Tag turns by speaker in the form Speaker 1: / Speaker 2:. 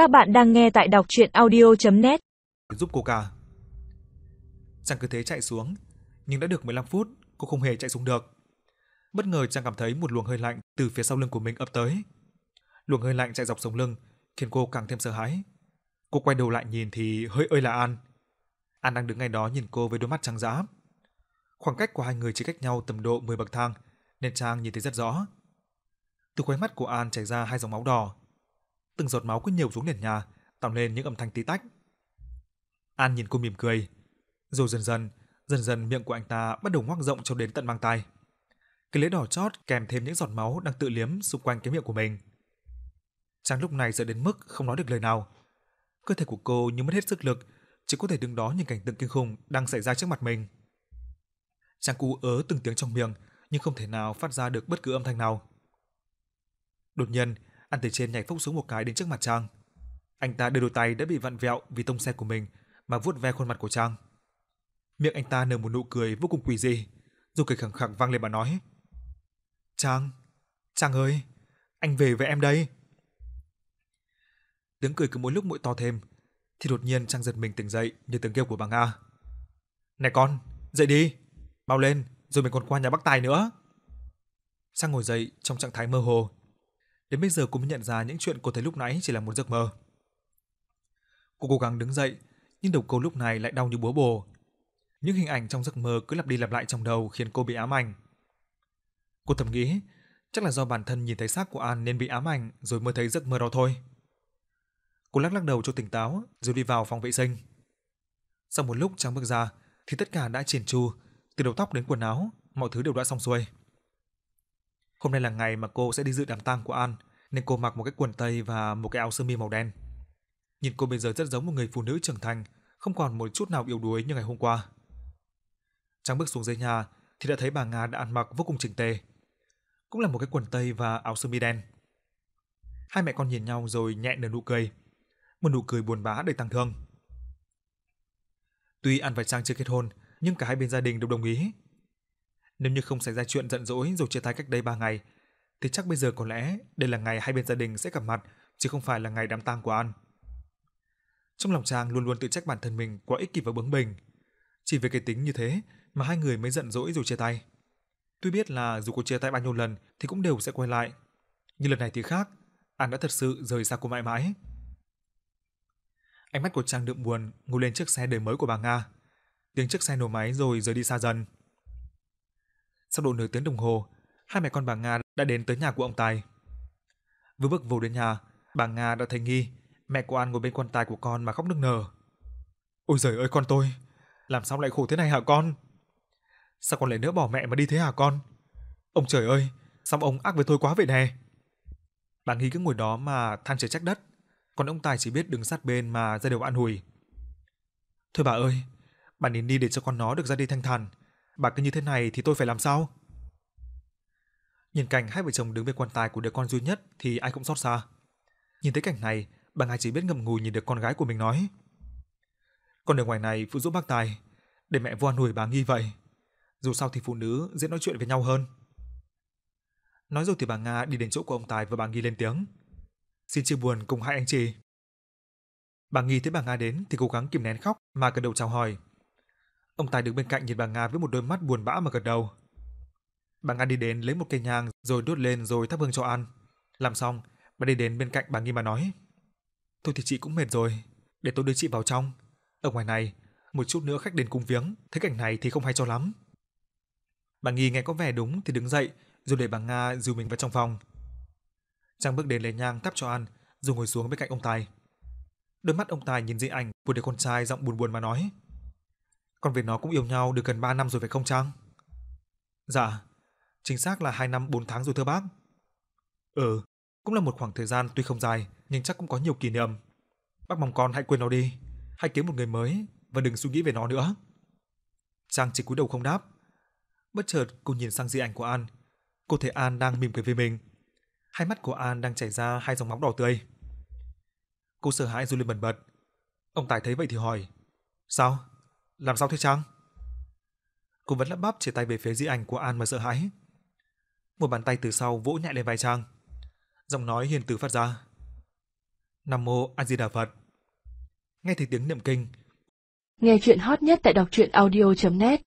Speaker 1: Các bạn đang nghe tại đọc chuyện audio.net
Speaker 2: Giúp cô cả. Trang cứ thế chạy xuống, nhưng đã được 15 phút, cô không hề chạy xuống được. Bất ngờ Trang cảm thấy một luồng hơi lạnh từ phía sau lưng của mình ập tới. Luồng hơi lạnh chạy dọc sống lưng, khiến cô càng thêm sợ hãi. Cô quay đầu lại nhìn thì hơi ơi là An. An đang đứng ngay đó nhìn cô với đôi mắt trắng dã. Khoảng cách của hai người chỉ cách nhau tầm độ 10 bậc thang, nên Trang nhìn thấy rất rõ. Từ khóe mắt của An chảy ra hai dòng máu đỏ. Từng giọt máu cứ nhiều xuống nền nhà, tạo nên những âm thanh tí tách. An nhìn cô mỉm cười, rồi dần dần, dần dần miệng của anh ta bắt đầu ngoác rộng cho đến tận mang tai. Cái lưỡi đỏ chót kèm thêm những giọt máu đang tự liếm xung quanh cái miệng của mình. Trang lúc này sợ đến mức không nói được lời nào. Cơ thể của cô như mất hết sức lực, chỉ có thể đứng đó nhìn cảnh tượng kinh khủng đang xảy ra trước mặt mình. Trang cú ớ từng tiếng trong miệng, nhưng không thể nào phát ra được bất cứ âm thanh nào. Đột nhiên, ăn từ trên nhảy phốc xuống một cái đến trước mặt Trang. Anh ta đưa đôi tay đã bị vặn vẹo vì tông xe của mình mà vuốt ve khuôn mặt của Trang. Miệng anh ta nở một nụ cười vô cùng quỷ dị, rồi cười khẳng khẳng vang lên mà nói: "Trang, Trang ơi, anh về với em đây." Tiếng cười cứ mỗi lúc mỗi to thêm, thì đột nhiên Trang giật mình tỉnh dậy như tiếng kêu của bà Nga. "Này con, dậy đi, mau lên, rồi mình còn qua nhà bác Tài nữa." Trang ngồi dậy trong trạng thái mơ hồ. Đến bây giờ cô mới nhận ra những chuyện cô thấy lúc nãy chỉ là một giấc mơ. Cô cố gắng đứng dậy, nhưng đầu cô lúc này lại đau như búa bổ. Những hình ảnh trong giấc mơ cứ lặp đi lặp lại trong đầu khiến cô bị ám ảnh. Cô thầm nghĩ, chắc là do bản thân nhìn thấy xác của An nên bị ám ảnh rồi mới thấy giấc mơ đó thôi. Cô lắc lắc đầu cho tỉnh táo rồi đi vào phòng vệ sinh. Sau một lúc Trang bước ra thì tất cả đã triển chu, từ đầu tóc đến quần áo, mọi thứ đều đã xong xuôi. Hôm nay là ngày mà cô sẽ đi dự đám tang của An, nên cô mặc một cái quần tây và một cái áo sơ mi màu đen. Nhìn cô bây giờ rất giống một người phụ nữ trưởng thành, không còn một chút nào yếu đuối như ngày hôm qua. Trang bước xuống dưới nhà thì đã thấy bà Nga đã ăn mặc vô cùng chỉnh tề. Cũng là một cái quần tây và áo sơ mi đen. Hai mẹ con nhìn nhau rồi nhẹ nở nụ cười, một nụ cười buồn bã đầy tăng thương. Tuy An và Trang chưa kết hôn, nhưng cả hai bên gia đình đều đồng ý. Nếu như không xảy ra chuyện giận dỗi rồi chia tay cách đây 3 ngày, thì chắc bây giờ có lẽ đây là ngày hai bên gia đình sẽ gặp mặt, chứ không phải là ngày đám tang của An. Trong lòng Trang luôn luôn tự trách bản thân mình quá ích kỷ và bướng bỉnh. Chỉ vì cái tính như thế mà hai người mới giận dỗi rồi chia tay. Tuy biết là dù có chia tay bao nhiêu lần thì cũng đều sẽ quay lại. Nhưng lần này thì khác, An đã thật sự rời xa cô mãi mãi. Ánh mắt của Trang đượm buồn ngồi lên chiếc xe đời mới của bà Nga. Tiếng chiếc xe nổ máy rồi rời đi xa dần. Sau độ nửa tiếng đồng hồ, hai mẹ con bà Nga đã đến tới nhà của ông Tài. Vừa bước vô đến nhà, bà Nga đã thấy nghi, mẹ của An ngồi bên quan tài của con mà khóc nức nở. Ôi giời ơi con tôi, làm sao lại khổ thế này hả con? Sao con lại nỡ bỏ mẹ mà đi thế hả con? Ông trời ơi, sao ông ác với tôi quá vậy nè? Bà Nghi cứ ngồi đó mà than trời trách đất, còn ông Tài chỉ biết đứng sát bên mà ra đều an ủi. Thôi bà ơi, bà nên đi để cho con nó được ra đi thanh thản, bà cứ như thế này thì tôi phải làm sao? Nhìn cảnh hai vợ chồng đứng bên quan tài của đứa con duy nhất thì ai cũng xót xa. Nhìn thấy cảnh này, bà ngài chỉ biết ngậm ngùi nhìn được con gái của mình nói. Con ở ngoài này phụ giúp bác tài, để mẹ voan nuôi bà nghi vậy. Dù sao thì phụ nữ dễ nói chuyện với nhau hơn. Nói rồi thì bà Nga đi đến chỗ của ông Tài và bà Nghi lên tiếng. Xin chia buồn cùng hai anh chị. Bà Nghi thấy bà Nga đến thì cố gắng kìm nén khóc mà gật đầu chào hỏi. Ông Tài đứng bên cạnh nhìn bà Nga với một đôi mắt buồn bã mà gật đầu. Bà Nga đi đến lấy một cây nhang rồi đốt lên rồi thắp hương cho ăn. Làm xong, bà đi đến bên cạnh bà Nghi mà nói. Thôi thì chị cũng mệt rồi, để tôi đưa chị vào trong. Ở ngoài này, một chút nữa khách đến cung viếng, thấy cảnh này thì không hay cho lắm. Bà Nghi nghe có vẻ đúng thì đứng dậy, rồi để bà Nga dìu mình vào trong phòng. Trang bước đến lấy nhang thắp cho ăn, rồi ngồi xuống bên cạnh ông Tài. Đôi mắt ông Tài nhìn di ảnh của đứa con trai giọng buồn buồn mà nói. Con với nó cũng yêu nhau được gần 3 năm rồi phải không Trang? Dạ, chính xác là 2 năm 4 tháng rồi thưa bác. Ừ, cũng là một khoảng thời gian tuy không dài, nhưng chắc cũng có nhiều kỷ niệm. Bác mong con hãy quên nó đi, hãy kiếm một người mới và đừng suy nghĩ về nó nữa. Trang chỉ cúi đầu không đáp. Bất chợt cô nhìn sang di ảnh của An. Cô thấy An đang mỉm cười với mình. Hai mắt của An đang chảy ra hai dòng máu đỏ tươi. Cô sợ hãi run lên bần bật. Ông Tài thấy vậy thì hỏi: "Sao? Làm sao thế Trang?" Cô vẫn lắp bắp chỉ tay về phía di ảnh của An mà sợ hãi. Một bàn tay từ sau vỗ nhẹ lên vai Trang. Giọng nói hiền từ phát ra. Nam mô A Di Đà Phật. Nghe thấy tiếng niệm kinh,
Speaker 3: Nghe chuyện hot nhất tại đọc truyện audio.net